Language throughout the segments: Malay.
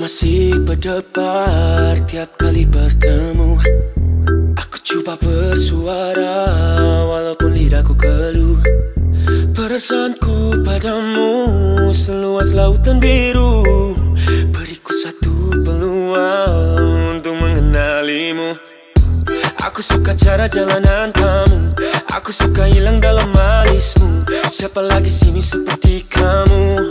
masih berdebar tiap kali bertemu Aku cuba bersuara walaupun lidahku keluh. Perasaanku padamu seluas lautan biru. Beriku satu peluang untuk mengenalimu. Aku suka cara jalanan kamu Aku suka hilang dalam alismu. Siapa lagi sini seperti kamu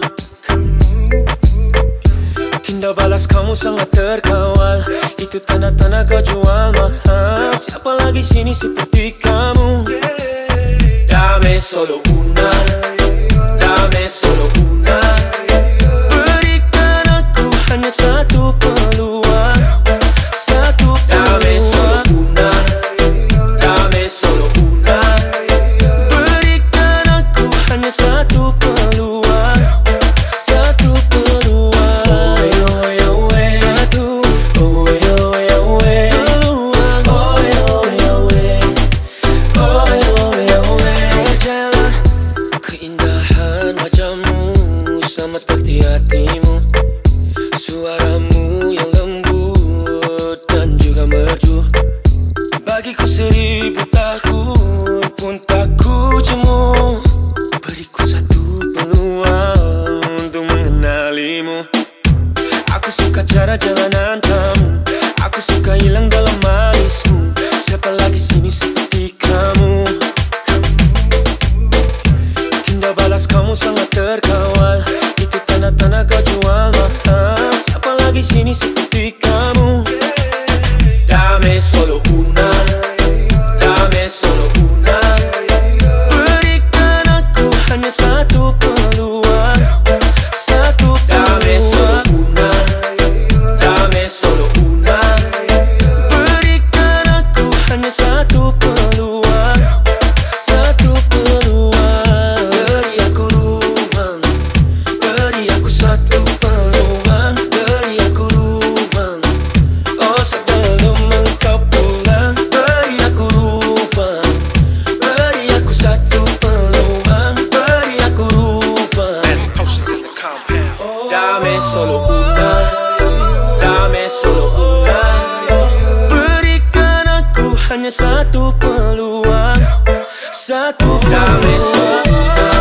Tindak balas kamu sangat terkawal. Itu tanda-tanda kau jual mahal Siapa lagi sini seperti kamu? Dame solo una jalanan kamu Aku suka hilang dalam manismu. Siapa lagi sini? Seperti peluang Satu peluang Beri aku ruang. Beri aku satu peluang Beri aku ruang. Oh sebelum engkau pulang Beri aku ruang. Beri aku satu peluang Beri aku ruang. Potions in the compound. Oh. Dame solo una Hanya satu peluang. Satu peluang.